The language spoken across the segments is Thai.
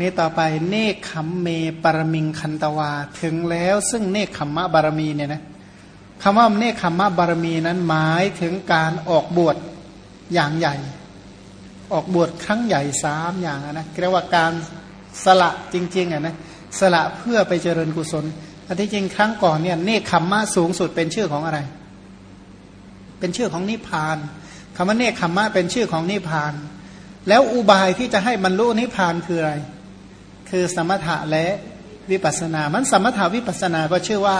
นี่ต่อไปเนคขมเมปรมิงคันตวา ถึงแล้วซึ่งเนคขมมะบารมีเนี่ยนะคำว่าเนคขมมะบารมีนั้นหมายถึงการออกบวชอย่างใหญ่ ออกบวชครั้งใหญ่สามอย่างนะเรียกว่าการสละจริงๆอะนะสละเพื่อไปเจริญกุศลอันที่จริงครั้งก่อนเนี่ยเนคขมมะสูงสุดเป็นชื่อของอะไร เป็นชื่อของนิพพานคำว่าเนคขมมะเป็นชื่อของนิพพาน แล้วอุบายที่จะให้บรรลุนิพพานคืออะไร คือสมถะและวิปัสนา มันสมถะวิปัสนาก็ชื่อว่า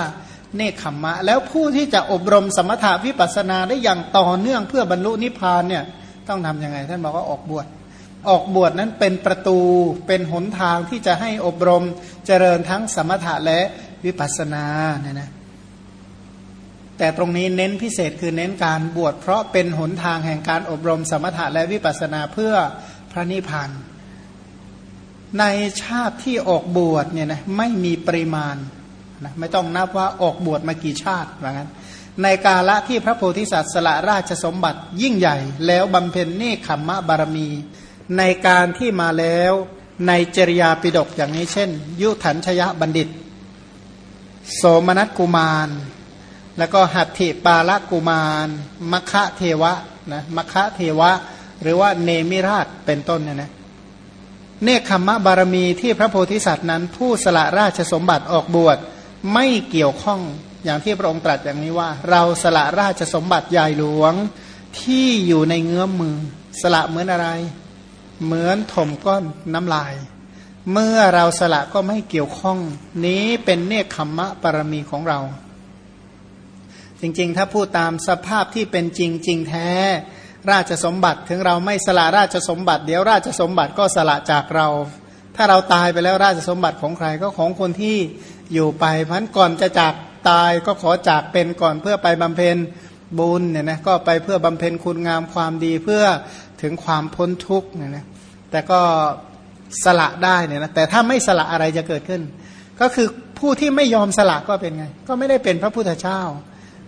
เนคขมมะ แล้วผู้ที่จะอบรมสมถะวิปัสนาได้อย่างต่อเนื่องเพื่อบรรลุนิพพานเนี่ยต้องทํำยังไง ท่านบอกว่าออกบวชออกบวชนั้นเป็นประตูเป็นหนทางที่จะให้อบรมเจริญทั้งสมถะและวิปัสนาเนี่ยนะแต่ตรงนี้เน้นพิเศษคือเน้นการบวชเพราะเป็นหนทางแห่งการอบรมสมถะและวิปัสนาเพื่อพระนิพพาน ในชาติที่ออกบวชเนี่ยนะไม่มีปริมาณนะไม่ต้องนับว่าออกบวชมากี่ชาติว่างั้นในกาละที่พระโพธิสัตว์สละราชสมบัติยิ่งใหญ่ แล้วบำเพ็ญเนคขมมะบารมี ในการที่มาแล้วในจริยาปิดกอย่างนี้เช่น ยุถันชยบัณฑิต โสมนัสกุมาร แล้วก็หัตถิปาละกุมารมคะเทวะนะมคะเทวะ หรือว่าเนมิราชเป็นต้นเนี่ยนะ เนคขมมะบารมีที่พระโพธิสัตว์นั้น ผู้สละราชสมบัติออกบวชไม่เกี่ยวข้องอย่างที่พระองค์ตรัสอย่างนี้ว่า เราสละราชสมบัติใหญ่หลวงที่อยู่ในเงื้อมมือ สละเหมือนอะไร เหมือนถมก้อนน้ำลาย เมื่อเราสละก็ไม่เกี่ยวข้อง นี้เป็นเนคขมมะบารมีของเรา จริงๆ ถ้าพูดตามสภาพที่เป็นจริงจริงแท้ ราชสมบัติถึงเราไม่สละราชสมบัติ เดี๋ยวราชสมบัติก็สละจากเรา ถ้าเราตายไปแล้วราชสมบัติของใครก็ของคนที่อยู่ไปพันก่อนจะจากตายก็ขอจากเป็นก่อนเพื่อไปบำเพ็ญบุญเนี่ยนะก็ไปเพื่อบำเพ็ญคุณงามความดีเพื่อถึงความพ้นทุกข์เนี่ยนะแต่ก็สละได้เนี่ยนะแต่ถ้าไม่สละอะไรจะเกิดขึ้น ก็คือผู้ที่ไม่ยอมสละก็เป็นไง ก็ไม่ได้เป็นพระพุทธเจ้า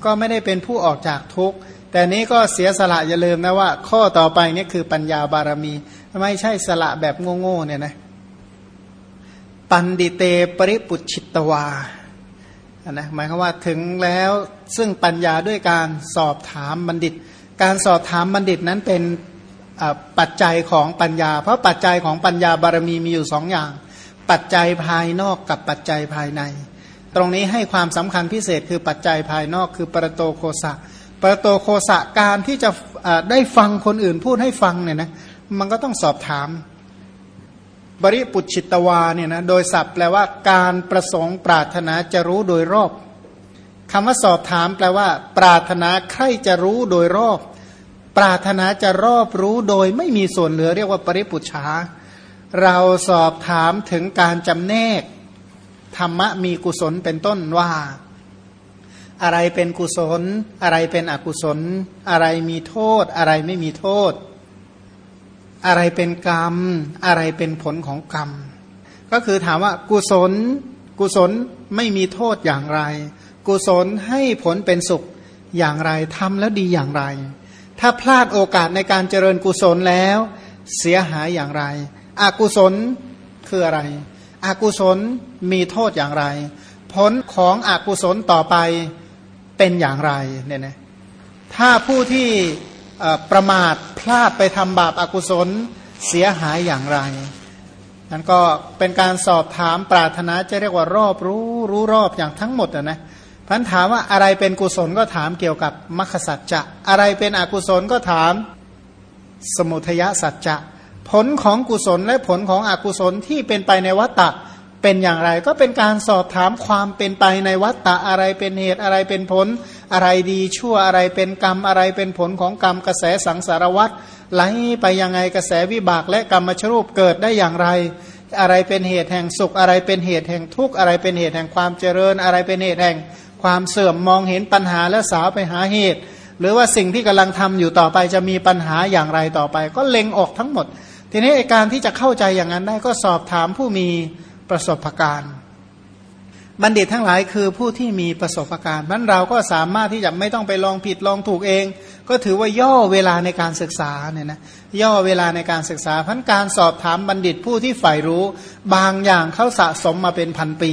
ก็ไม่ได้เป็นผู้ออกจากทุกข์ แต่นี้ก็เสียสละอย่าลืมนะว่า ข้อต่อไปนี่คือปัญญาบารมีไม่ใช่สละแบบโง่ๆเนี่ยนะปันดิเตปริปุชิตวานนะหมายความว่าถึงแล้วซึ่งปัญญาด้วยการสอบถามบัณฑิต การสอบถามบัณฑิตนั้นเป็นปัจจัยของปัญญา เพราะปัจจัยของปัญญาบารมีมีอยู่สองอย่าง ปัจจัยภายนอกกับปัจจัยภายใน ตรงนี้ให้ความสำคัญพิเศษคือปัจจัยภายนอกคือปรโตโคสะ ประโตโคสะการที่จะได้ฟังคนอื่นพูดให้ฟังเนี่ยนะมันก็ต้องสอบถาม บริปุจิตวาเนี่ยนะโดยศัพท์แปลว่าการประสงค์ปรารถนาจะรู้โดยรอบคำว่าสอบถามแปลว่า ปรารถนาใครจะรู้โดยรอบ ปรารถนาจะรอบรู้โดยไม่มีส่วนเหลือเรียกว่าปริปุชาเราสอบถามถึงการจำแนก ธรรมะมีกุศลเป็นต้นว่า อะไรเป็นกุศล อะไรเป็นอกุศล อะไรมีโทษ อะไรไม่มีโทษ อะไรเป็นกรรม อะไรเป็นผลของกรรม ก็คือถามว่ากุศล กุศลไม่มีโทษอย่างไร กุศลให้ผลเป็นสุขอย่างไรทำแล้วดีอย่างไร ถ้าพลาดโอกาสในการเจริญกุศลแล้ว เสียหายอย่างไร อกุศลคืออะไร อกุศลมีโทษอย่างไร ผลของอกุศลต่อไป เป็นอย่างไรเนี่ยนะถ้าผู้ที่ประมาทพลาดไปทำบาปอากุศลเสียหายอย่างไรนั้นก็เป็นการสอบถามปรารถนาจะเรียกว่ารอบรู้รู้รอบอย่างทั้งหมดนะพันถามว่าอะไรเป็นกุศลก็ถามเกี่ยวกับมรรคสัจจะ อะไรเป็นอกุศลก็ถามสมุทยสัจจะ ผลของกุศลและผลของอกุศลที่เป็นไปในวัฏฏะ เป็นอย่างไร ก็เป็นการสอบถามความเป็นไปในวัฏฏะอะไรเป็นเหตุอะไรเป็นผล อะไรดีชั่วอะไรเป็นกรรมอะไรเป็นผลของกรรมกระแสสังสารวัฏไหลไปยังไงกระแสวิบากและกรรมชรูปเกิดได้อย่างไร อะไรเป็นเหตุแห่งสุข อะไรเป็นเหตุแห่งทุกข์อะไรเป็นเหตุแห่งความเจริญ อะไรเป็นเหตุแห่ง ความเสื่อมมองเห็นปัญหาและสาวไปหาเหตุ หรือว่าสิ่งที่กำลังทำอยู่ต่อไปจะมีปัญหาอย่างไรต่อไป ก็เล็งออกทั้งหมด ทีนี้การที่จะเข้าใจอย่างนั้นได้ก็สอบถามผู้มี ประสบการณ์บัณฑิตทั้งหลายคือผู้ที่มีประสบการณ์มันเราก็สามารถที่จะไม่ต้องไปลองผิดลองถูกเอง ก็ถือว่าย่อเวลาในการศึกษาเนี่ยนะย่อเวลาในการศึกษาพันการสอบถามบัณฑิตผู้ที่ใฝ่รู้ บางอย่างเขาสะสมมาเป็นพันปี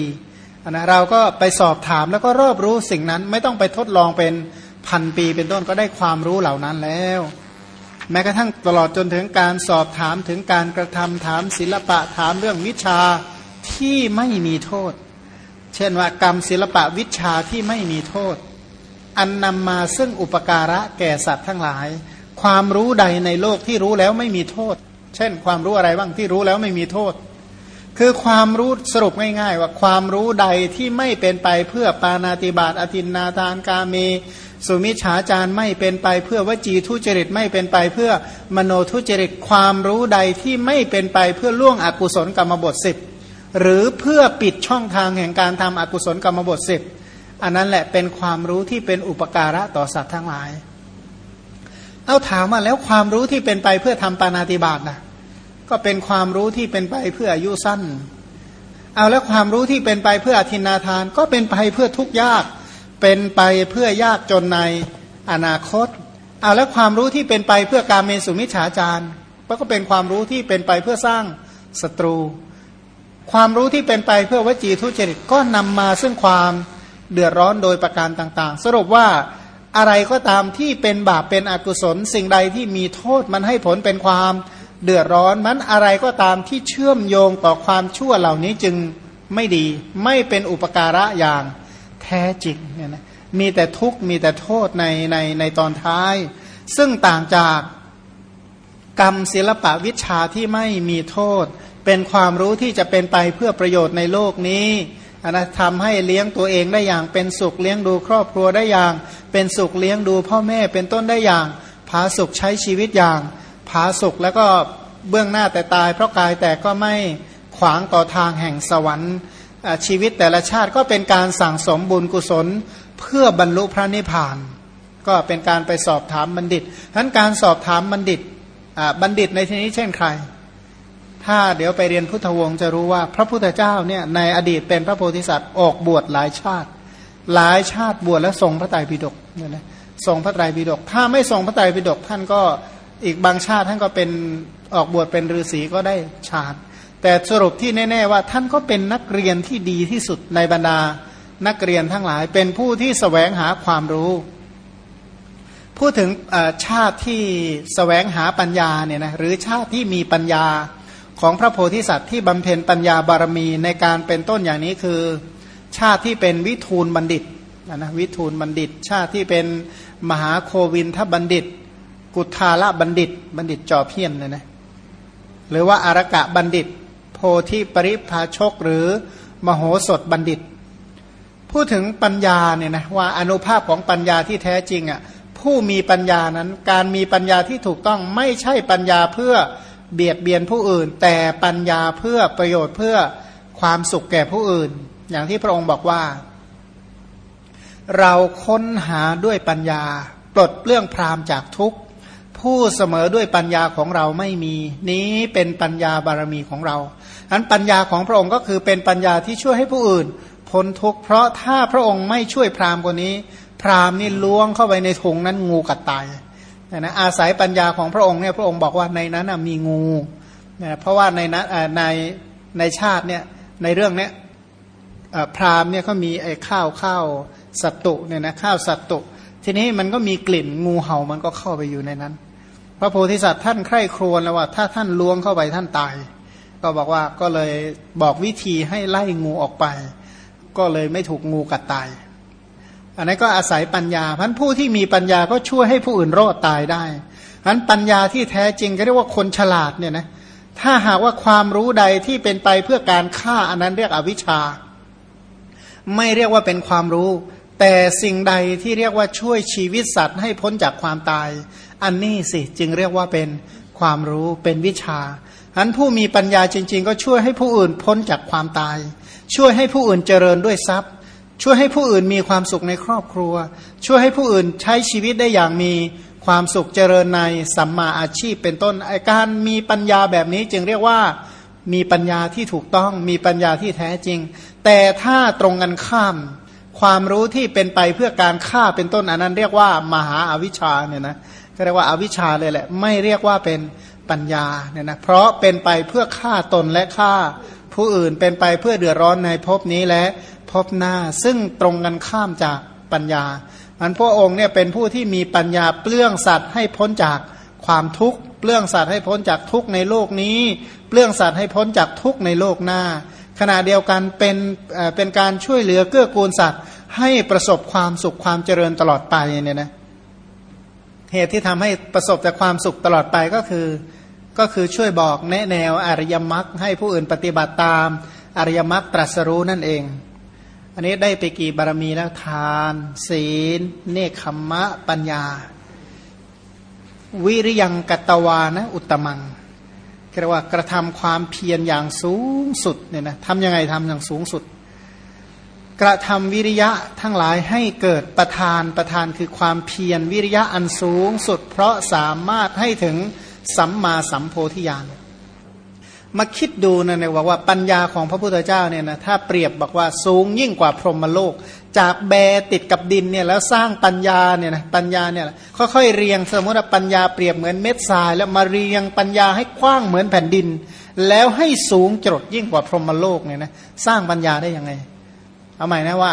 นะเราก็ไปสอบถามแล้วก็รอบรู้สิ่งนั้นไม่ต้องไปทดลองเป็นพันปี เป็นต้นก็ได้ความรู้เหล่านั้นแล้ว แม้กระทั่งตลอดจนถึงการสอบถามถึงการกระทำถามศิลปะถามเรื่องวิชา ที่ไม่มีโทษ เช่นว่ากรรมศิลปะวิชาที่ไม่มีโทษ อันนำมาซึ่งอุปการะแก่สัตว์ทั้งหลาย ความรู้ใดในโลกที่รู้แล้วไม่มีโทษ เช่น ความรู้อะไรบ้างที่รู้แล้วไม่มีโทษ คือความรู้สรุปง่ายๆ ว่าความรู้ใดที่ไม่เป็นไปเพื่อปานาติบาตอธินนาทานกาเมสุมิฉาจารไม่เป็นไปเพื่อวจีทุจริตไม่เป็นไปเพื่อมโนทุจริตความรู้ใดที่ไม่เป็นไปเพื่อล่วงอกุศลกรรมบทสิบ หรือเพื่อปิดช่องทางแห่งการทำอกุศลกรรมบทสิบอันนั้นแหละเป็นความรู้ที่เป็นอุปการะต่อสัตว์ทั้งหลาย เอาถามมาแล้วความรู้ที่เป็นไปเพื่อทำปานาติบาตนะก็เป็นความรู้ที่เป็นไปเพื่ออายุสั้น เอาแล้วความรู้ที่เป็นไปเพื่ออธินาทาน ก็เป็นไปเพื่อทุกข์ยาก เป็นไปเพื่อยากจนในอนาคต เอาแล้วความรู้ที่เป็นไปเพื่อการเมสุมิฉาจารก็เป็นความรู้ที่เป็นไปเพื่อสร้างศัตรู ความรู้ที่เป็นไปเพื่อวจีทุจริตก็นำมาซึ่งความเดือดร้อนโดยประการต่าง ๆ สรุปว่าอะไรก็ตามที่เป็นบาปเป็นอกุศล สิ่งใดที่มีโทษมันให้ผลเป็นความเดือดร้อนมันอะไรก็ตามที่เชื่อมโยงต่อความชั่วเหล่านี้จึงไม่ดี ไม่เป็นอุปการะอย่างแท้จริงเนี่ยนะมีแต่ทุกข์มีแต่โทษในในในตอนท้าย ซึ่งต่างจากกรรมศิลปะวิชาที่ไม่มีโทษ เป็นความรู้ที่จะเป็นไปเพื่อประโยชน์ในโลกนี้นะทำให้เลี้ยงตัวเองได้อย่างเป็นสุขเลี้ยงดูครอบครัวได้อย่าง เป็นสุขเลี้ยงดูพ่อแม่เป็นต้นได้อย่าง ผาสุขใช้ชีวิตอย่างผาสุขแล้วก็เบื้องหน้าแต่ตาย เพราะกายแต่ก็ไม่ขวางต่อทางแห่งสวรรค์ชีวิตแต่ละชาติก็เป็นการสั่งสมบุญกุศล เพื่อบรรลุพระนิพพาน ก็เป็นการไปสอบถามบัณฑิตทั้นการสอบถามบัณฑิตบัณฑิตในที่นี้เช่นใคร ถ้าเดี๋ยวไปเรียนพุทธวงศ์จะรู้ว่าพระพุทธเจ้าเนี่ยในอดีตเป็นพระโพธิสัตว์ออกบวชหลายชาติ หลายชาติบวชแล้วทรงพระไตรปิฎกเนี่ยนะทรงพระไตรปิฎกถ้าไม่ทรงพระไตรปิฎกท่านก็อีกบางชาติท่านก็เป็นออกบวชเป็นฤาษีก็ได้ฌานแต่สรุปที่แน่ๆว่าท่านก็เป็นนักเรียนที่ดีที่สุดในบรรดานักเรียนทั้งหลาย เป็นผู้ที่สแสวงหาความรู้ พูดถึงชาติที่สแสวงหาปัญญาเนี่ยนะหรือชาติที่มีปัญญา ของพระโพธิสัตว์ที่บำเพ็ญปัญญาบารมีในการเป็นต้นอย่างนี้คือ ชาติที่เป็นวิทูลบัณฑิตนะวิทูลบัณฑิต ชาติที่เป็นมหาโควินทบัณฑิต กุทาละบัณฑิต บัณฑิตจอเพี้ยนเลยนะหรือว่าอารกะบัณฑิต โพธิปริภาชกหรือมโหสถบัณฑิต พูดถึงปัญญาเนี่ยนะว่าอนุภาพของปัญญาที่แท้จริงอะ่ะผู้มีปัญญานั้นการมีปัญญาที่ถูกต้องไม่ใช่ปัญญาเพื่อ เบียดเบียนผู้อื่น แต่ปัญญาเพื่อประโยชน์เพื่อความสุขแก่ผู้อื่น อย่างที่พระองค์บอกว่า เราค้นหาด้วยปัญญา ปลดเปลื้องพรามจากทุกข์ผู้เสมอด้วยปัญญาของเราไม่มี นี้เป็นปัญญาบารมีของเรานั้นปัญญาของพระองค์ก็คือเป็นปัญญาที่ช่วยให้ผู้อื่นพ้นทุกข์เพราะถ้าพระองค์ไม่ช่วยพราหมคนนี้ พราหมณ์นี่ล้วงเข้าไปในถุงนั้นงูกัดตาย นะอาศัยปัญญาของพระองค์เนี่ยพระองค์บอกว่าในนั้นมีงูนะเพราะว่าในนั้นในในชาติเนี่ยในเรื่องเนี้ยพราหมณ์เนี่ยเขามีไอ้ข้าวข้าวสัตตุเนี่ยนะข้าวสัตตุ ทีนี้มันก็มีกลิ่นงูเห่ามันก็เข้าไปอยู่ในนั้น พระโพธิสัตว์ท่านใคร่ครวญแล้วว่าถ้าท่านล้วงเข้าไปท่านตาย ก็บอกว่าก็เลยบอกวิธีให้ไล่งูออกไป ก็เลยไม่ถูกงูกัดตาย อันนี้ก็อาศัยปัญญาพันผู้ที่มีปัญญาก็ช่วยให้ผู้อื่นรอดตายได้พันปัญญาที่แท้จริงก็เรียกว่าคนฉลาดเนี่ยนะถ้าหากว่าความรู้ใดที่เป็นไปเพื่อการฆ่าอันนั้นเรียกอวิชชา ไม่เรียกว่าเป็นความรู้ แต่สิ่งใดที่เรียกว่าช่วยชีวิตสัตว์ให้พ้นจากความตาย อันนี้สิจึงเรียกว่าเป็นความรู้เป็นวิชาอันผู้มีปัญญาจริง ๆ ก็ช่วยให้ผู้อื่นพ้นจากความตาย ช่วยให้ผู้อื่นเจริญด้วยทรัพย์ ช่วยให้ผู้อื่นมีความสุขในครอบครัว ช่วยให้ผู้อื่นใช้ชีวิตได้อย่างมีความสุขเจริญในสัมมาอาชีพเป็นต้นไอการมีปัญญาแบบนี้จึงเรียกว่ามีปัญญาที่ถูกต้องมีปัญญาที่แท้จริง แต่ถ้าตรงกันข้าม ความรู้ที่เป็นไปเพื่อการฆ่าเป็นต้นอันนั้นเรียกว่า มหาอาวิชชาเนี่ยนะก็เรียกว่าอาวิชชาเลยแหละ ไม่เรียกว่าเป็นปัญญาเนี่ยนะเพราะเป็นไปเพื่อฆ่าตนและฆ่า ผู้อื่นเป็นไปเพื่อเดือดร้อนในภพนี้และภพหน้า ซึ่งตรงกันข้ามจากปัญญามันพระองค์เนี่ยเป็นผู้ที่มีปัญญาเปลื้องสัตว์ให้พ้นจากความทุกข์เปลื้องสัตว์ให้พ้นจากทุกข์ในโลกนี้เปลื้องสัตว์ให้พ้นจากทุกข์ในโลกหน้า ขณะเดียวกันเป็นเป็นการช่วยเหลือเกื้อกูลสัตว์ ให้ประสบความสุขความเจริญตลอดไปเนี่ยนะเหตุที่ทำให้ประสบแต่ความสุขตลอดไปก็คือ ก็คือช่วยบอกแนะแนวอริยมรรคให้ผู้อื่นปฏิบัติตามอริยมรรคตรัสรู้นั่นเอง อันนี้ได้ไปกี่บารมีแล้วทาน ศีล เนคขมมะปัญญา วิริยังกตวานะ อุตมังเรียกว่ากระทำความเพียรอย่างสูงสุดเนี่ยนะทำยังไงทำอย่างสูงสุด กระทำวิริยะทั้งหลายให้เกิดประธานประธานคือความเพียรวิริยะอันสูงสุด เพราะสามารถให้ถึง สัมมาสัมโพธิญาณมาคิดดูนะเนี่ยว่าปัญญาของพระพุทธเจ้าเนี่ยนะถ้าเปรียบบอกว่าสูงยิ่งกว่าพรหมโลก จากแบติดกับดินเนี่ยแล้วสร้างปัญญาเนี่ยนะปัญญาเนี่ยค่อยๆเรียงสมมติว่าปัญญาเปรียบเหมือนเม็ดทราย แล้วมาเรียงปัญญาให้กว้างเหมือนแผ่นดิน แล้วให้สูงจรดยิ่งกว่าพรหมโลกเนี่ยนะสร้างปัญญาได้ยังไงเอาใหม่นะว่า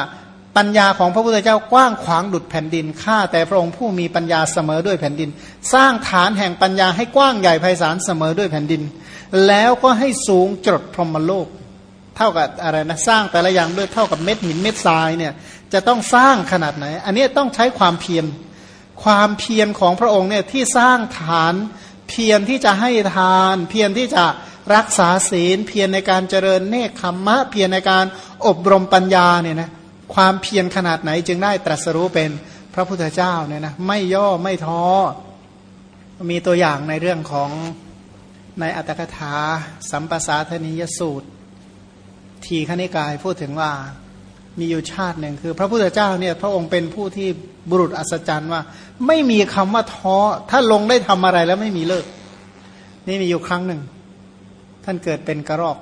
ปัญญาของพระพุทธเจ้ากว้างขวางดุดแผ่นดินข้าแต่พระองค์ผู้มีปัญญาเสมอด้วยแผ่นดิน สร้างฐานแห่งปัญญาให้กว้างใหญ่ไพศาลเสมอด้วยแผ่นดิน แล้วก็ให้สูงจดพรหมโลก เท่ากับอะไรนะสร้างแต่ละอย่างด้วยเท่ากับเม็ดหินเม็ดทรายเนี่ยจะต้องสร้างขนาดไหน อันนี้ต้องใช้ความเพียรความเพียรของพระองค์เนี่ยที่สร้างฐานเพียรที่จะให้ทาน เพียรที่จะรักษาศีล เพียรในการเจริญเนคขมมะ เพียรในการอบรมปัญญาเนี่ยนะ ความเพียรขนาดไหนจึงได้ตรัสรู้เป็นพระพุทธเจ้าเนี่ยนะไม่ย่อไม่ท้อ มีตัวอย่างในเรื่องของในอัตถกถา สัมปสาธนิยสูตร ทีขณิกายพูดถึงว่ามีอยู่ชาติหนึ่งคือ พระพุทธเจ้าเนี่ยพระองค์เป็นผู้ที่บุรุษอัศจรรย์ว่า ไม่มีคำว่าท้อ ถ้าลงได้ทำอะไรแล้วไม่มีเลิก นี่มีอยู่ครั้งหนึ่ง ท่านเกิดเป็นกระรอก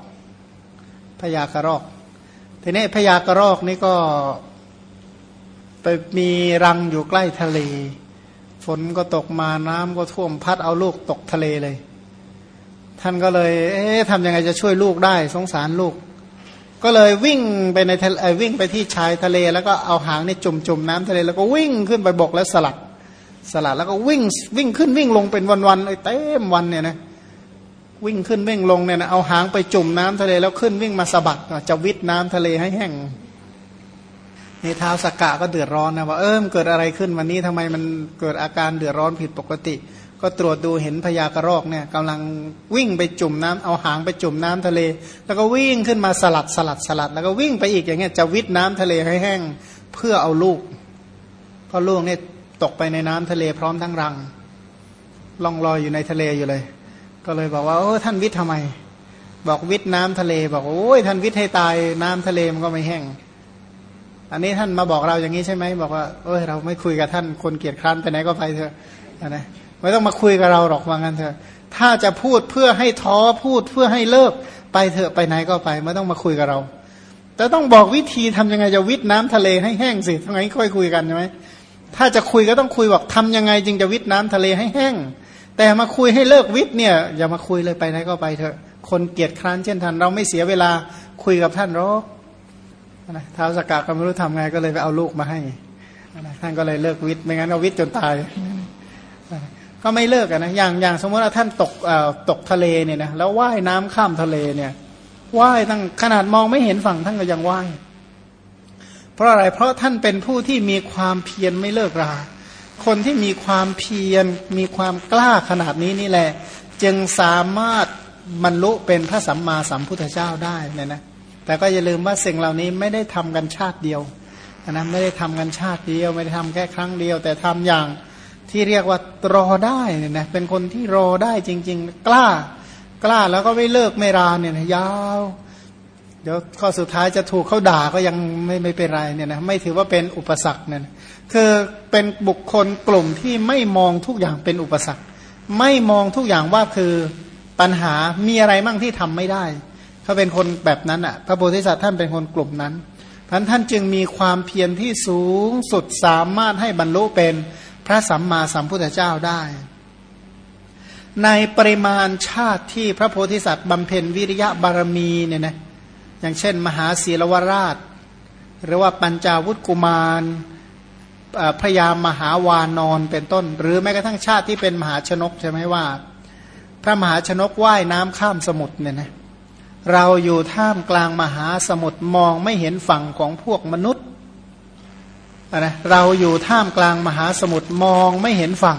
พญากระรอก ทีนี้พญากระรอกนี่ก็ไปมีรังอยู่ใกล้ทะเล ฝนก็ตกมาน้ำก็ท่วมพัดเอาลูกตกทะเลเลย ท่านก็เลย เอ๊ะทำยังไงจะช่วยลูกได้ สงสารลูก ก็เลยวิ่งไปในทะเลวิ่งไปที่ชายทะเล แล้วก็เอาหางในจุ่มจุ่มน้ำทะเล แล้วก็วิ่งขึ้นไปบกแล้วสลัด สลัดแล้วก็วิ่งวิ่งขึ้นวิ่งลงเป็นวันๆเลยเต็มวันเนี่ยนะ วิ่งขึ้นวิ่งลงเนี่ยนะเอาหางไปจุ่มน้ำทะเลแล้วขึ้นวิ่งมาสะบัดจะวิทน้ำทะเลให้แห้งนี่เท้าสกกะก็เดือดร้อนนะว่าเออมเกิดอะไรขึ้นวันนี้ทำไมมันเกิดอาการเดือดร้อนผิดปกติ ก็ตรวจดูเห็นพญากระรอกเนี่ยกำลังวิ่งไปจุ่มน้ำเอาหางไปจุ่มน้ำทะเล แล้วก็วิ่งขึ้นมาสลัดสลัดสลัด แล้วก็วิ่งไปอีกอย่างเงี้ยจะวิทน้ำทะเลให้แห้งเพื่อเอาลูกเพราะลูกเนี่ยตกไปในน้ำทะเลพร้อมทั้งรังล่องลอยอยู่ในทะเลอยู่เลย ก็เลยบอกว่าโอ้ท่านวิทย์ทำไม บอกวิทย์น้ำทะเล บอกโอ้ยท่านวิทย์ให้ตายน้ำทะเลมันก็ไม่แห้ง อันนี้ท่านมาบอกเราอย่างนี้ใช่ไหมบอกว่าเอ้ยเราไม่คุยกับท่านคนเกียจคร้านไปไหนก็ไปเถอะนะไม่ต้องมาคุยกับเราหรอกว่างั้นเถอะ ถ้าจะพูดเพื่อให้ท้อพูดเพื่อให้เลิกไปเถอะไปไหนก็ไป ไม่ต้องมาคุยกับเรา แต่ต้องบอกวิธีทำยังไงจะวิทย์น้ำทะเลให้แห้งสิทั้งไงค่อยคุยกันใช่ไหมถ้าจะคุยก็ต้องคุยบอกทำยังไงจึงจะวิทย์น้ำทะเลให้แห้ง แต่มาคุยให้เลิกวิทย์เนี่ยอย่ามาคุยเลยไปไหนก็ไปเถอะ คนเกียจคร้านเช่นท่านเราไม่เสียเวลาคุยกับท่านหรอกนะท้าวสกกาก็ไม่รู้ทำไงก็เลยไปเอาลูกมาให้ท่านก็เลยเลิกวิทย์ไม่งั้นก็วิทย์จนตาย ก็ไม่เลิกนะอย่างอย่างสมมติว่าท่านตกตกทะเลเนี่ยนะแล้วว่ายน้ำข้ามทะเลเนี่ยว่ายตั้งขนาดมองไม่เห็นฝั่งท่านก็ยังว่ายเพราะอะไรเพราะท่านเป็นผู้ที่มีความเพียรไม่เลิกรา คนที่มีความเพียรมีความกล้าขนาดนี้นี่แหละ จึงสามารถบรรลุเป็นพระสัมมาสัมพุทธเจ้าได้เนี่ยนะแต่ก็อย่าลืมว่าสิ่งเหล่านี้ไม่ได้ทำกันชาติเดียวนะไม่ได้ทำกันชาติเดียว ไม่ได้ทำแค่ครั้งเดียว แต่ทำอย่างที่เรียกว่ารอได้เนี่ยนะเป็นคนที่รอได้จริง ๆ กล้ากล้าแล้วก็ไม่เลิกไม่ราเนี่ยนะยาวเดี๋ยวข้อสุดท้ายจะถูกเขาด่าก็ยังไม่ไม่เป็นไรเนี่ยนะไม่ถือว่าเป็นอุปสรรคเนี่ย คือเป็นบุคคลกลุ่มที่ไม่มองทุกอย่างเป็นอุปสรรค ไม่มองทุกอย่างว่าคือปัญหามีอะไรมั่งที่ทำไม่ได้เขาเป็นคนแบบนั้นอะ พระโพธิสัตว์ท่านเป็นคนกลุ่มนั้นเพพันท่านจึงมีความเพียรที่สูงสุดสามารถให้บรรลุเป็นพระสัมมาสัมพุทธเจ้าได้ ในปริมาณชาติที่พระโพธิสัตว์บำเพ็ญวิริยะบารมีเนี่ยนะอย่างเช่น มหาศีลวราช หรือว่าปัญจาวุฒกุมาร พระยามหาวานอนเป็นต้น หรือแม้กระทั่งชาติที่เป็นมหาชนกใช่ไหมว่า พระมหาชนกว่ายน้ำข้ามสมุทรเนี่ยนะเราอยู่ท่ามกลางมหาสมุทรมองไม่เห็นฝั่งของพวกมนุษย์นะเราอยู่ท่ามกลางมหาสมุทรมองไม่เห็นฝั่ง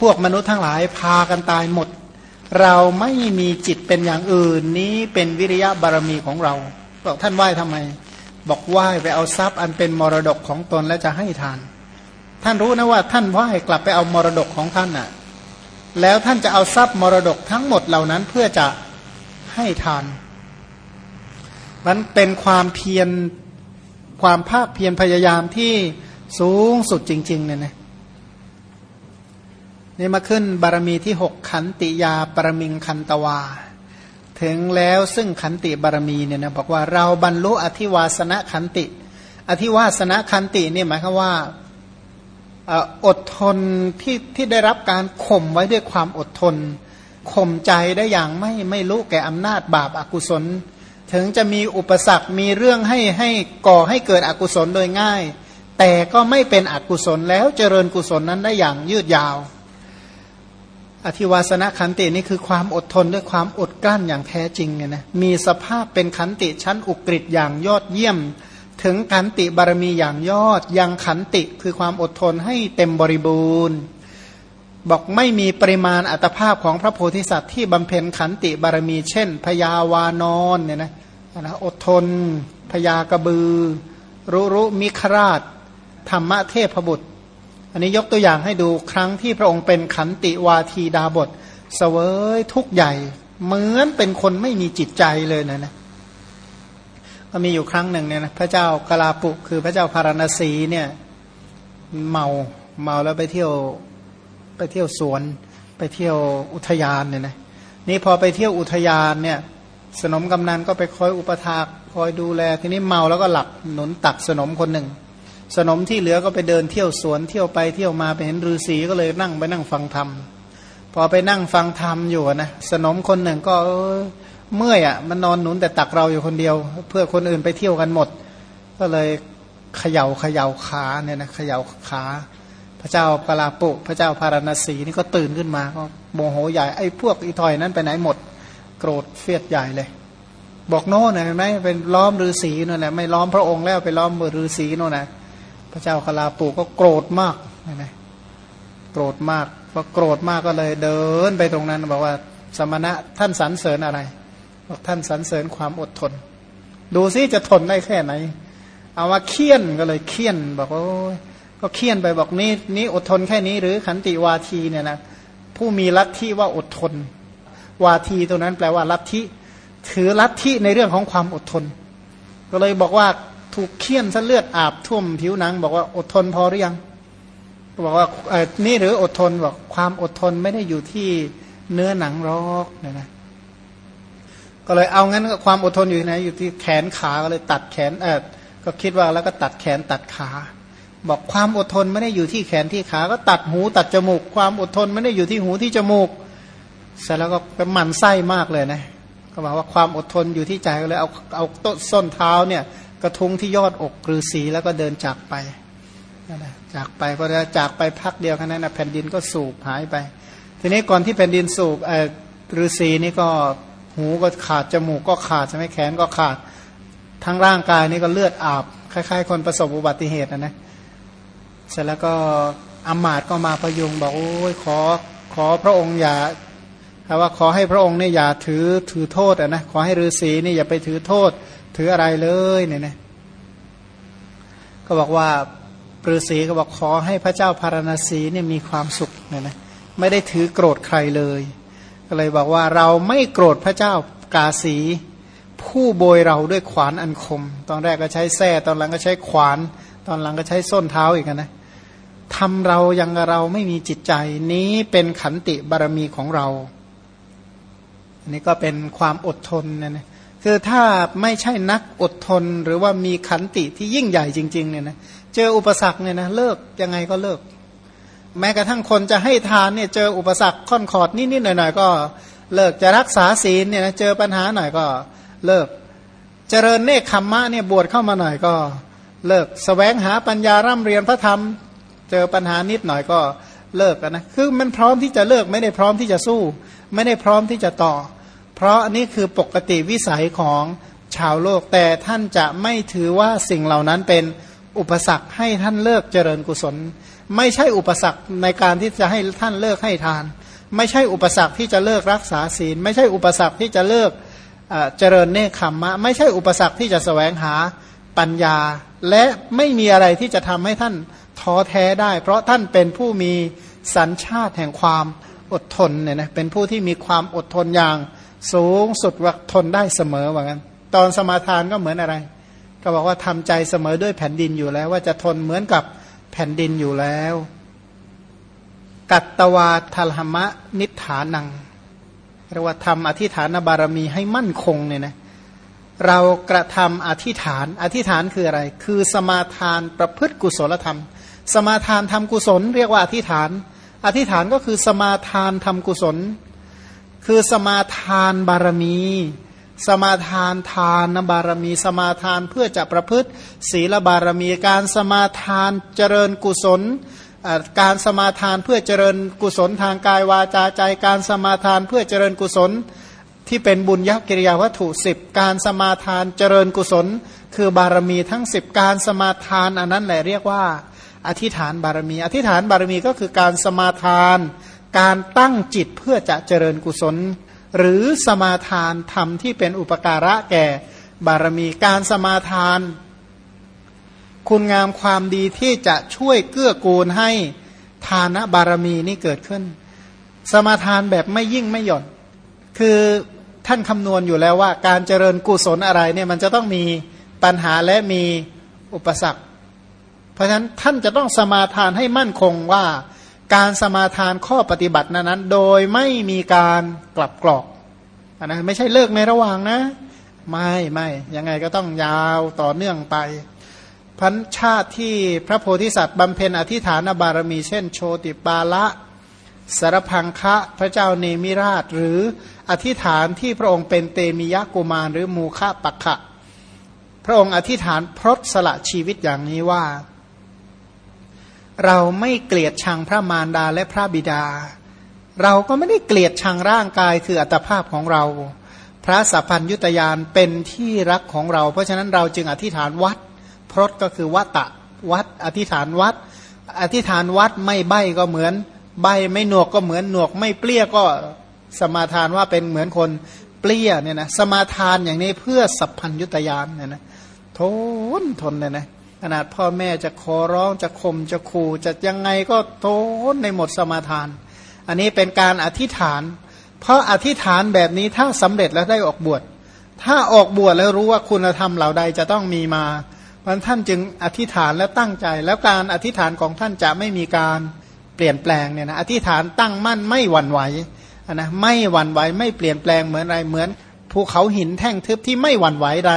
พวกมนุษย์ทั้งหลายพากันตายหมด เราไม่มีจิตเป็นอย่างอื่นนี้เป็นวิริยะบารมีของเราบอกท่านไหว้ทำไม บอกไหว้ไปเอาทรัพย์อันเป็นมรดกของตนแล้วจะให้ทาน ท่านรู้นะว่าท่านไหว้กลับไปเอามรดกของท่านน่ะ แล้วท่านจะเอาทรัพย์มรดกทั้งหมดเหล่านั้นเพื่อจะให้ทานมันเป็นความเพียรความภาคเพียรพยายามที่สูงสุดจริงๆเนี่ยนะนี่มาขึ้นบารมีที่หกขันติยาปรมิงคันตวา ถึงแล้วซึ่งขันติบารมีเนี่ยนะบอกว่าเราบรรลุอธิวาสนะขันติ อธิวาสนะขันติเนี่ยหมายความว่าอดทนที่ที่ได้รับการข่มไว้ด้วยความอดทนข่มใจได้อย่างไม่ไม่รู้แก่อำนาจบาปอากุศล ถึงจะมีอุปสรรคมีเรื่องให้ให้ก่อให้เกิดอกุศลโดยง่าย แต่ก็ไม่เป็นอกุศลแล้วเจริญกุศลนั้นได้อย่างยืดยาว อธิวาสนะขันตินี่คือความอดทนด้วยความอดกลั้นอย่างแท้จริงเนี่ยนะมีสภาพเป็นขันติชั้นอุกฤษอย่างยอดเยี่ยม ถึงขันติบารมีอย่างยอด ยังขันติคือความอดทนให้เต็มบริบูรณ์ บอกไม่มีปริมาณอัตภาพของพระโพธิสัตว์ที่บำเพ็ญขันติบารมี เช่นพยาวานอนเนี่ยนะนะอดทนพยากระบือ รุรุมิคราช ธรรมะเทพบุตร อันนี้ยกตัวอย่างให้ดูครั้งที่พระองค์เป็นขันติวาทีดาบทเสวยทุกใหญ่ เหมือนเป็นคนไม่มีจิตใจเลยนะนะก็มีอยู่ครั้งหนึ่งเนี่ยนะพระเจ้ากลาปุคือพระเจ้าพารณสีเนี่ยเมาเมาแล้วไปเที่ยวไปเที่ยวสวน ไปเที่ยวอุทยานเนี่ยนะนี่พอไปเที่ยวอุทยานเนี่ยสนมกำนันก็ไปคอยอุปถากคอยดูแล ทีนี้เมาแล้วก็หลับหนุนตักสนมคนหนึ่ง สนมที่เหลือก็ไปเดินเที่ยวสวนเที่ยวไปเที่ยวมาไปเห็นฤาษีก็เลยนั่งไปนั่งฟังธรรมพอไปนั่งฟังธรรมอยู่นะสนมคนหนึ่งก็เมื่อยอะมันนอนหนุนแต่ตักเราอยู่คนเดียว เพื่อคนอื่นไปเที่ยวกันหมด ก็เลยเขย่าเขย่าขาเนี่ยนะเขย่าขาพระเจ้ากลาปุพระเจ้าพารณสีนี่ก็ตื่นขึ้นมาก็โมโหใหญ่ไอ้พวกอีทอยนั้นไปไหนหมด โกรธเฟียดใหญ่เลย บอกโน่นเห็นไหมเป็นล้อมฤาษีโน่นนะไม่ล้อมพระองค์แล้วไปล้อมฤาษีโน่นนะ พระเจ้ากลาปุก็โกรธมากนไหมโกรธมากพอโกรธมากก็เลยเดินไปตรงนั้นบอกว่าสมณะท่านสรรเสริญอะไรบอกท่านสรรเสริญความอดทน ดูซิจะทนได้แค่ไหน เอามาเคี่ยนก็เลยเคี่ยนบอกว่าก็เคี่ยนไปบอกนี่นี่อดทนแค่นี้หรือขันติวาทีเนี่ยนะผู้มีลัทธิว่าอดทน วาทีตัวนั้นแปลว่าลัทธิถือลัทธิในเรื่องของความอดทน ก็เลยบอกว่า ถูกเคี่ยนซะเลือดอาบท่วมผิวหนัง บอกว่าอดทนพอหรือยังบอกว่านี่หรืออดทนบอกความอดทนไม่ได้อยู่ที่เนื้อหนังรอกเนี่ยนะก็เลยเอางั้นความอดทนอยู่ที่ไหนอยู่ที่แขนขาก็เลยตัดแขนเออก็คิดว่าแล้วก็ตัดแขนตัดขา บอกความอดทนไม่ได้อยู่ที่แขนที่ขาก็ตัดหูตัดจมูก ความอดทนไม่ได้อยู่ที่หูที่จมูกเสร็จแล้วก็เป็นหมันไส้มากเลยนะก็บอกว่าความอดทนอยู่ที่ใจก็เลยเอาเอาต้นส้นเท้าเนี่ย กระทุ้งที่ยอดอกฤาษีแล้วก็เดินจากไปจากไปพอจากไปพักเดียวแค่นั้นนะแผ่นดินก็สูบหายไป ทีนี้ก่อนที่แผ่นดินสูบฤาษีนี่ก็หูก็ขาดจมูกก็ขาดใช่ไหมแขนก็ขาดทั้งร่างกายนี่ก็เลือดอาบคล้ายๆ คนประสบอุบัติเหตุนะนะเสร็จแล้วก็อามาตก็มาประยุงบอกโอ้ยขอขอพระองค์อย่าว่าขอให้พระองค์เนี่ยอย่าถือถือโทษนะขอให้ฤาษีนี่อย่าไปถือโทษ ถืออะไรเลยเนี่ยนะก็บอกว่าฤาษีก็บอกขอให้พระเจ้าพารณสีเนี่ยมีความสุขเนี่ยนะไม่ได้ถือโกรธใครเลย ก็เลยบอกว่าเราไม่โกรธพระเจ้ากาสี ผู้โบยเราด้วยขวานอันคม ตอนแรกก็ใช้แส้ตอนหลังก็ใช้ขวาน ตอนหลังก็ใช้ส้นเท้าอีกนะทำเรายังเราไม่มีจิตใจนี้เป็นขันติบารมีของเรา อันนี้ก็เป็นความอดทนนะนะ คือถ้าไม่ใช่นักอดทนหรือว่ามีขันติที่ยิ่งใหญ่จริง ๆ เนี่ยนะเจออุปสรรคเนี่ยนะเลิกยังไงก็เลิก แม้กระทั่งคนจะให้ทานเนี่ยเจออุปสรรคค่อนขอดนิดๆหน่อยๆก็เลิกจะรักษาศีลเนี่ยนะเจอปัญหาหน่อยก็เลิก เจริญเนคขมมะเนี่ยบวชเข้ามาหน่อยก็เลิกสแสวงหาปัญญาร่ำเรียนพระธรรม เจอปัญหานิดหน่อยก็เลิกนะคือมันพร้อมที่จะเลิกไม่ได้พร้อมที่จะสู้ ไม่ได้พร้อมที่จะต่อ ราะนี่คือปกติวิสัยของชาวโลก แต่ท่านจะไม่ถือว่าสิ่งเหล่านั้นเป็นอุปสรรคให้ท่านเลิกเจริญกุศล ไม่ใช่อุปสรรคในการที่จะให้ท่านเลิกให้ทาน ไม่ใช่อุปสรรคที่จะเลิกรักษาศีล ไม่ใช่อุปสรรคที่จะเลิกเจริญเนคขมมะ ไม่ใช่อุปสรรคที่จะแสวงหาปัญญา และไม่มีอะไรที่จะทำให้ท่านท้อแท้ได้ เพราะท่านเป็นผู้มีสัญชาติแห่งความอดทนเนี่ยนะเป็นผู้ที่มีความอดทนอย่าง สูงสุดว่าทนได้เสมอว่างั้น ตอนสมาทานก็เหมือนอะไร ก็บอกว่าทำใจเสมอด้วยแผ่นดินอยู่แล้ว ว่าจะทนเหมือนกับแผ่นดินอยู่แล้ว กัตตวาทัลหมะนิฐานังเรียกว่าทำอธิฐานบารมีให้มั่นคงเนี่ยนะเรากระทำอธิฐาน อธิฐานคืออะไร คือสมาทานประพฤติกุศลธรรม สมาทานทำกุศล เรียกว่าอธิฐาน อธิฐานก็คือสมาทานทำกุศล คือสมาทานบารมี สมาทานทานบารมี สมาทานเพื่อจะประพฤติ ศีลบารมีการสมาทานเจริญกุศลการสมาทานเพื่อเจริญกุศลทางกายวาจาใจ การสมาทานเพื่อเจริญกุศลที่เป็นบุญยกิริยาวัตถุสิบการสมาทานเจริญกุศล คือบารมีทั้งสิบการสมาทานอันนั้นแหละเรียกว่า อธิษฐานบารมี อธิษฐานบารมีก็คือการสมาทาน การตั้งจิตเพื่อจะเจริญกุศล หรือสมาทานธรรมที่เป็นอุปการะแก่บารมีการสมาทาน คุณงามความดีที่จะช่วยเกื้อกูลให้ทานบารมีนี่เกิดขึ้น สมาทานแบบไม่ยิ่งไม่หย่อน คือท่านคำนวณอยู่แล้วว่า การเจริญกุศลอะไรเนี่ยมันจะต้องมีปัญหาและมีอุปสรรค เพราะฉะนั้นท่านจะต้องสมาทานให้มั่นคงว่า การสมาทานข้อปฏิบัตินั้นโดยไม่มีการกลับกรอกนะไม่ใช่เลิกในระหว่างนะ ไม่ไม่ยังไงก็ต้องยาวต่อเนื่องไปพันชาติที่พระโพธิสัตว์บำเพ็ญอธิฐานบารมีเช่น โชติปาละสารพังคะพระเจ้าเนมิราช หรืออธิฐานที่พระองค์เป็นเตมิยะกุมารหรือมูคะปักขะ พระองค์อธิฐานพรตสละชีวิตอย่างนี้ว่า เราไม่เกลียดชังพระมารดาและพระบิดา เราก็ไม่ได้เกลียดชังร่างกายคืออัตภาพของเรา พระสัพพัญยุตยานเป็นที่รักของเรา เพราะฉะนั้นเราจึงอธิษฐานวัด พรตก็คือวัตตะวัด อธิษฐานวัด อธิษฐานวัดไม่ใบก็เหมือน ใบไม่หนวกก็เหมือนหนวก ไม่เปรี้ยก็สมาทานว่าเป็นเหมือนคนเปรี้ยเนี่ยนะสมาทานอย่างนี้เพื่อสัพพัญยุตยานเนี่ยนะทนทนเนี่ยนะ ขนาดพ่อแม่จะขอร้องจะข่มจะขู่จะยังไงก็โทนในหมดสมาทาน อันนี้เป็นการอธิษฐาน เพราะอธิษฐานแบบนี้ถ้าสำเร็จแล้วได้ออกบวช ถ้าออกบวชแล้วรู้ว่าคุณธรรมเหล่าใดจะต้องมีมามันท่านจึงอธิษฐานและตั้งใจ แล้วการอธิษฐานของท่านจะไม่มีการเปลี่ยนแปลงเนี่ยนะอธิษฐานตั้งมั่นไม่หวั่นไหวนะไม่หวั่นไหวไม่เปลี่ยนแปลงเหมือนอะไรเหมือนภูเขาหินแท่งทึบที่ไม่หวั่นไหวใด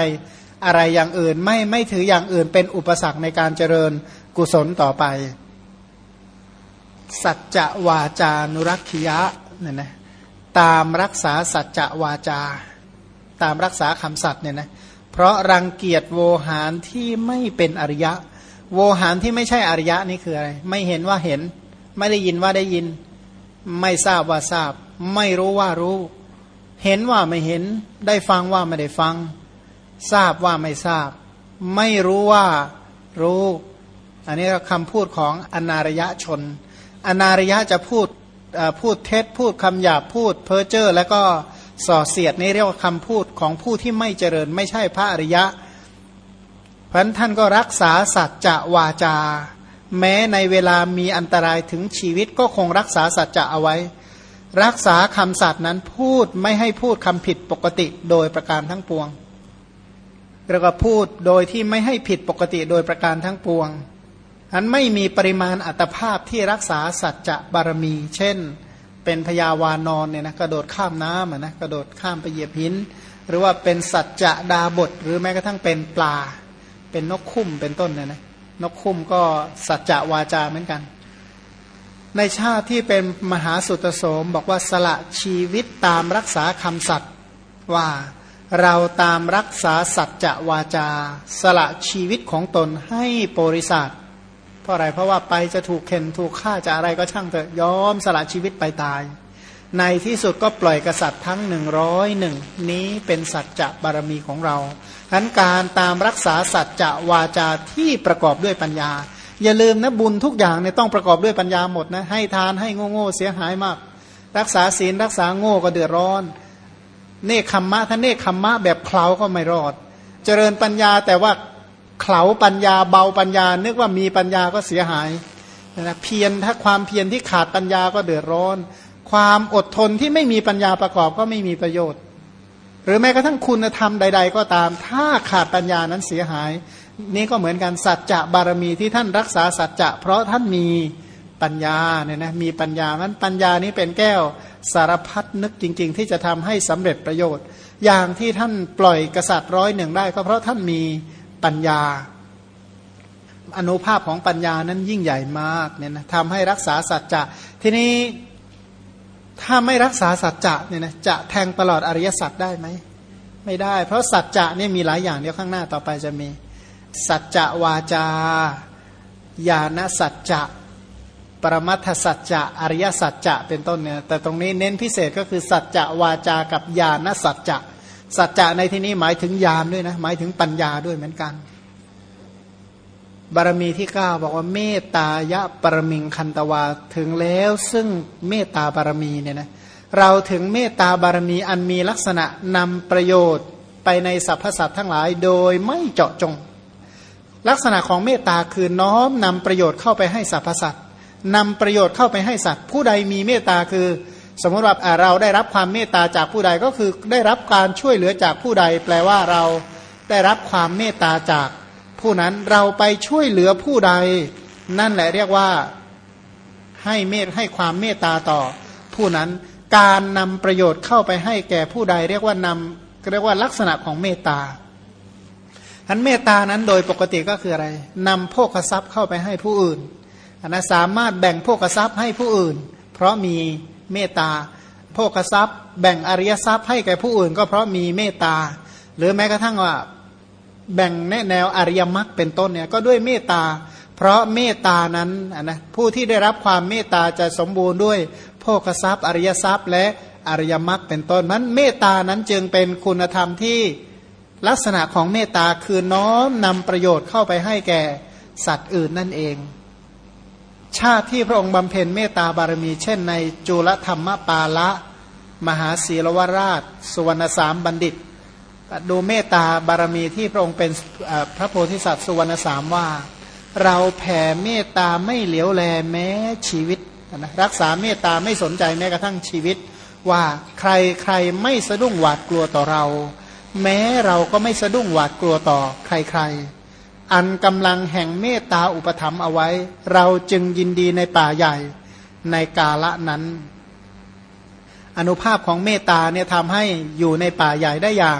อะไรอย่างอื่นไม่ไม่ถืออย่างอื่นเป็นอุปสรรคในการเจริญกุศลต่อไป สัจจะวาจานุรักขิยะเนี่ยนะตามรักษาสัจจะวาจา ตามรักษาคำสัตย์เนี่ยนะเพราะรังเกียจโวหารที่ไม่เป็นอริยะ โวหารที่ไม่ใช่อริยะนี่คืออะไร ไม่เห็นว่าเห็น ไม่ได้ยินว่าได้ยิน ไม่ทราบว่าทราบ ไม่รู้ว่ารู้ เห็นว่าไม่เห็น ได้ฟังว่าไม่ได้ฟัง ทราบว่าไม่ทราบ ไม่รู้ว่ารู้ อันนี้คำพูดของอนารยะชน อนารยะจะพูดพูดเท็จพูดคำหยาบพูดเพ้อเจ้อแล้วก็ส่อเสียดนี่เรียกว่าคำพูดของผู้ที่ไม่เจริญ ไม่ใช่พระอริยะเพราะท่านก็รักษาสัจจะวาจา แม้ในเวลามีอันตรายถึงชีวิตก็คงรักษาสัจจะเอาไว้ รักษาคำสัตย์นั้นพูดไม่ให้พูดคำผิดปกติโดยประการทั้งปวง แล้วก็พูดโดยที่ไม่ให้ผิดปกติโดยประการทั้งปวง อันไม่มีปริมาณอัตภาพที่รักษาสัจจะบารมี เช่น เป็นพยาวานอนเนี่ยนะกระโดดข้ามน้ำนะกระโดดข้ามไปเหยียบหิน หรือว่าเป็นสัจจะดาบท หรือแม้กระทั่งเป็นปลา เป็นนกคุ้มเป็นต้นเนี่ยนะนกคุ้มก็สัจจะวาจาเหมือนกัน ในชาติที่เป็นมหาสุตโสมบอกว่าสละชีวิตตามรักษาคำสัตย์ว่า เราตามรักษาสัจจะวาจา สละชีวิตของตนให้บริษัทเพราะอะไรเพราะว่าไปจะถูกเข็นถูกฆ่าจะอะไรก็ช่างเถอะยอมสละชีวิตไปตาย ในที่สุดก็ปล่อยกษัตริย์ทั้งหนึ่งร้อยหนึ่งนี้เป็นสัจจะบารมีของเราทั้นการตามรักษาสัจจะวาจาที่ประกอบด้วยปัญญา อย่าลืมนะบุญทุกอย่างเนี่ยต้องประกอบด้วยปัญญาหมดนะให้ทานให้โง่โง่เสียหายมาก รักษาศีลรักษาโง่ก็เดือดร้อน เนคขมมะถ้าเนคขมมะแบบเคลาก็ไม่รอด เจริญปัญญาแต่ว่าเขาปัญญาเบาปัญญา นึกว่ามีปัญญาก็เสียหายนะเพียรถ้าความเพียรที่ขาดปัญญาก็เดือดร้อน ความอดทนที่ไม่มีปัญญาประกอบก็ไม่มีประโยชน์ หรือแม้กระทั่งคุณธรรมใด ๆ ก็ตาม ถ้าขาดปัญญานั้นเสียหาย นี่ก็เหมือนกันสัจจะบารมีที่ท่านรักษาสัจจะ เพราะท่านมีปัญญาเนี่ยนะมีปัญญามันปัญญานี้เป็นแก้ว สารพัดนึกจริง ๆ ที่จะทำให้สำเร็จประโยชน์ อย่างที่ท่านปล่อยกษัตริย์ร้อยหนึ่งได้ ก็เพราะท่านมีปัญญา อนุภาพของปัญญานั้นยิ่งใหญ่มากเนี่ยนะทำให้รักษาสัจจะทีนี้ถ้าไม่รักษาสัจจะเนี่ยนะจะแทงตลอดอริยสัจได้ไหมไม่ได้ เพราะสัจจะเนี่ยมีหลายอย่างเดี๋ยวข้างหน้าต่อไปจะมี สัจจะวาจาญาณสัจจะ ปรมัตถสัจจะอริยสัจจะเป็นต้นเนี่ยแต่ตรงนี้เน้นพิเศษก็คือสัจจะวาจากับญาณสัจจะสัจจะในที่นี้หมายถึงญาณด้วยนะหมายถึงปัญญาด้วยเหมือนกัน บารมีที่เก้าบอกว่าเมตตายะปรมิงคันตวาถึงแล้วซึ่งเมตตาบารมีเนี่ยนะเราถึงเมตตาบารมีอันมีลักษณะนำประโยชน์ไปในสรรพสัตว์ทั้งหลายโดยไม่เจาะจง ลักษณะของเมตตาคือน้อมนำประโยชน์เข้าไปให้สรรพสัตว์ นำประโยชน์เข้าไปให้สัตว์ ผู้ใดมีเมตตาคือ สมมติว่าเราได้รับความเมตตาจากผู้ใดก็คือได้รับการช่วยเหลือจากผู้ใด แปลว่าเราได้รับความเมตตาจาก ผู้นั้นเราไปช่วยเหลือผู้ใด นั่นแหละเรียกว่าให้เมตให้ความเมตตาต่อ ผู้นั้นการนำประโยชน์เข้าไปให้แก่ผู้ใด เรียกว่านำเรียกว่าลักษณะของเมตตาอันเมตตานั้นโดยปกติก็คืออะไรนำโภคทรัพย์เข้าไปให้ผู้อื่น นะสามารถแบ่งโภกทรัพย์ให้ผู้อื่น เพราะมีเมตตาโภกทรัพย์ แบ่งอริยทรัพย์ให้แก่ผู้อื่น ก็เพราะมีเมตตา หรือแม้กระทั่งว่าแบ่งแนแนวอริยมรรคเป็นต้นเนี่ยก็ด้วยเมตตา เพราะเมตตานั้นนะผู้ที่ได้รับความเมตตาจะสมบูรณ์ด้วยโภกทรัพย์ อริยทรัพย์ และอริยมรรคเป็นต้นมันเมตตานั้นจึงเป็นคุณธรรมที่ลักษณะของเมตตาคือน้อมนำประโยชน์เข้าไปให้แก่สัตว์อื่นนั่นเอง ชาติที่พระองค์บำเพ็ญเมตตาบารมีเช่นในจุลธรรมปาละ มหาศีลวราช สุวรรณสามบัณฑิต ดูเมตตาบารมีที่พระองค์เป็นพระโพธิสัตว์สุวรรณสามว่า เราแผ่เมตตาไม่เหลียวแลแม้ชีวิตนะรักษาเมตตาไม่สนใจแม้กระทั่งชีวิต ว่าใครใครไม่สะดุ้งหวาดกลัวต่อเรา แม้เราก็ไม่สะดุ้งหวาดกลัวต่อใครใคร อันกำลังแห่งเมตตาอุปถัมภ์เอาไว้ เราจึงยินดีในป่าใหญ่ในกาละนั้น อนุภาพของเมตตาเนี่ยทำให้อยู่ในป่าใหญ่ได้อย่าง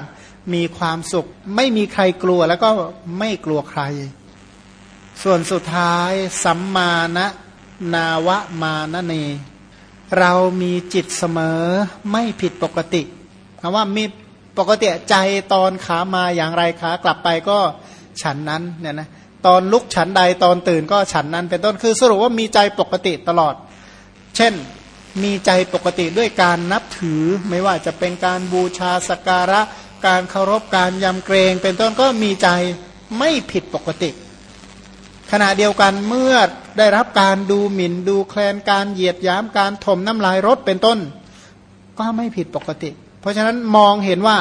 มีความสุข ไม่มีใครกลัวแล้วก็ไม่กลัวใคร ส่วนสุดท้าย สัมมาณนาวมานเน เรามีจิตเสมอไม่ผิดปกติคำว่ามีปกติใจตอนขามาอย่างไรขากลับไปก็ ฉันนั้นเนี่ยนะตอนลุกฉันใดตอนตื่นก็ฉันนั้น เป็นต้นคือสรุปว่ามีใจปกติตลอด เช่นมีใจปกติด้วยการนับถือไม่ว่าจะเป็นการบูชาสการะ การเคารพการยำเกรง เป็นต้นก็มีใจไม่ผิดปกติ ขณะเดียวกันเมื่อได้รับการดูหมิ่นดูแคลนการเหยียดย้ำการถมน้ำลายรถเป็นต้น ก็ไม่ผิดปกติ เพราะฉะนั้นมองเห็นว่า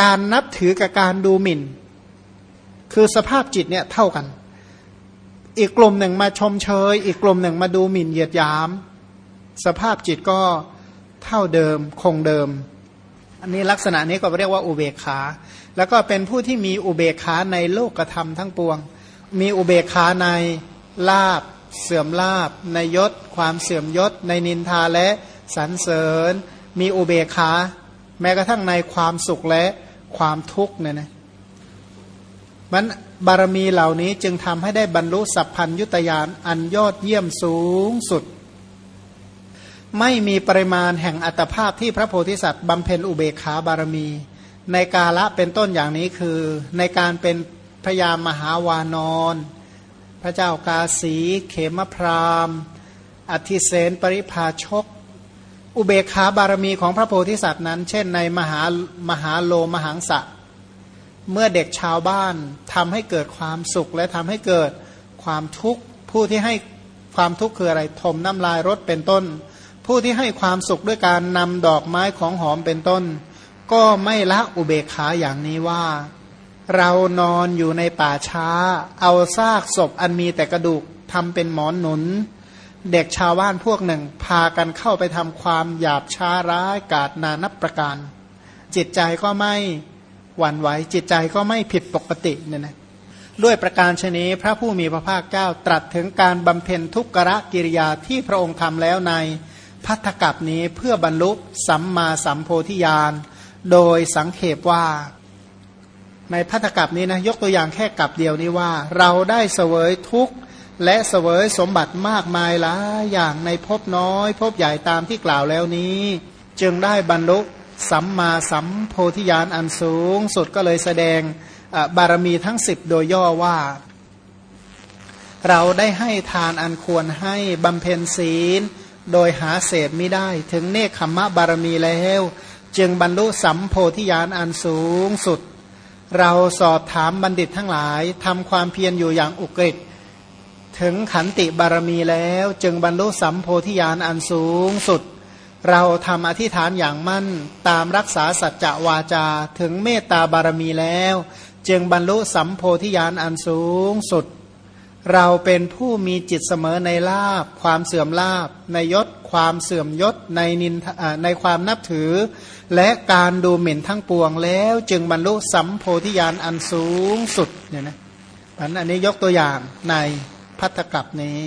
การนับถือกับการดูหมิ่น คือสภาพจิตเนี่ยเท่ากัน อีกกลุ่มหนึ่งมาชมเชย อีกกลุ่มหนึ่งมาดูหมิ่นเหยียดยาม สภาพจิตก็เท่าเดิมคงเดิม อันนี้ลักษณะนี้ก็เรียกว่าอุเบกขา แล้วก็เป็นผู้ที่มีอุเบกขาในโลกธรรมทั้งปวง มีอุเบกขาในลาบ เสื่อมลาบ ในยศ ความเสื่อมยศ ในนินทาและสรรเสริญ มีอุเบกขา แม้กระทั่งในความสุขและความทุกข์เนี่ยนะ มันบารมีเหล่านี้จึงทำให้ได้บรรลุสัพพัญยุตยานอันยอดเยี่ยมสูงสุด ไม่มีปริมาณแห่งอัตภาพที่พระโพธิสัตว์บำเพ็ญอุเบกขาบารมี ในกาละเป็นต้นอย่างนี้คือ ในการเป็นพยามหาวานอนพระเจ้ากาสี เขมพรามอธิเสนปริภาชก อุเบกขาบารมีของพระโพธิสัตว์นั้น เช่นในมหามหาโลมหังสะ เมื่อเด็กชาวบ้านทำให้เกิดความสุขและทำให้เกิดความทุกข์ผู้ที่ให้ความทุกข์คืออะไรทมน้ำลายรถเป็นต้น ผู้ที่ให้ความสุขด้วยการนำดอกไม้ของหอมเป็นต้น ก็ไม่ละอุเบกขาอย่างนี้ว่า เรานอนอยู่ในป่าช้า เอาซากศพอันมีแต่กระดูกทำเป็นหมอนหนุน เด็กชาวบ้านพวกหนึ่ง พากันเข้าไปทำความหยาบช้าร้ายกาดนานับประการ จิตใจก็ไม่ หวั่นไหวจิตใจก็ไม่ผิดปกติเนี่ยนะด้วยประการชนี้พระผู้มีพระภาคเจ้าตรัสถึงการบำเพ็ญทุกขะกิริยาที่พระองค์ทำแล้วในพัทธกับนี้เพื่อบรรลุสัมมาสัมโพธิญาณ โดยสังเขปว่า ในพัทธกับนี้นะยกตัวอย่างแค่กับเดียวนี้ว่า เราได้เสวยทุกข์และเสวยสมบัติมากมายหลายอย่างในภพน้อยภพใหญ่ตามที่กล่าวแล้วนี้ จึงได้บรรลุ สัมมาสัมโพธิญาณอันสูงสุดก็เลยแสดงบารมีทั้งสิบโดยย่อว่า เราได้ให้ทานอันควรให้บำเพ็ญศีล โดยหาเศษไม่ได้ ถึงเนคขมะบารมีแล้ว จึงบรรลุสัมโพธิญาณอันสูงสุด เราสอบถามบัณฑิตทั้งหลายทำความเพียรอยู่อย่างอุกฤษถึงขันติบารมีแล้ว จึงบรรลุสัมโพธิญาณอันสูงสุด เราทำอธิษฐานอย่างมั่นตามรักษาสัจจะวาจาถึงเมตตาบารมีแล้ว จึงบรรลุสัมโพธิญาณอันสูงสุด เราเป็นผู้มีจิตเสมอในลาบ ความเสื่อมลาบ ในยศ ความเสื่อมยศในนินในความนับถือ และการดูหมิ่นทั้งปวงแล้ว จึงบรรลุสัมโพธิญาณอันสูงสุดเนี่ยนะอันนี้ยกตัวอย่างในพัทธกับนี้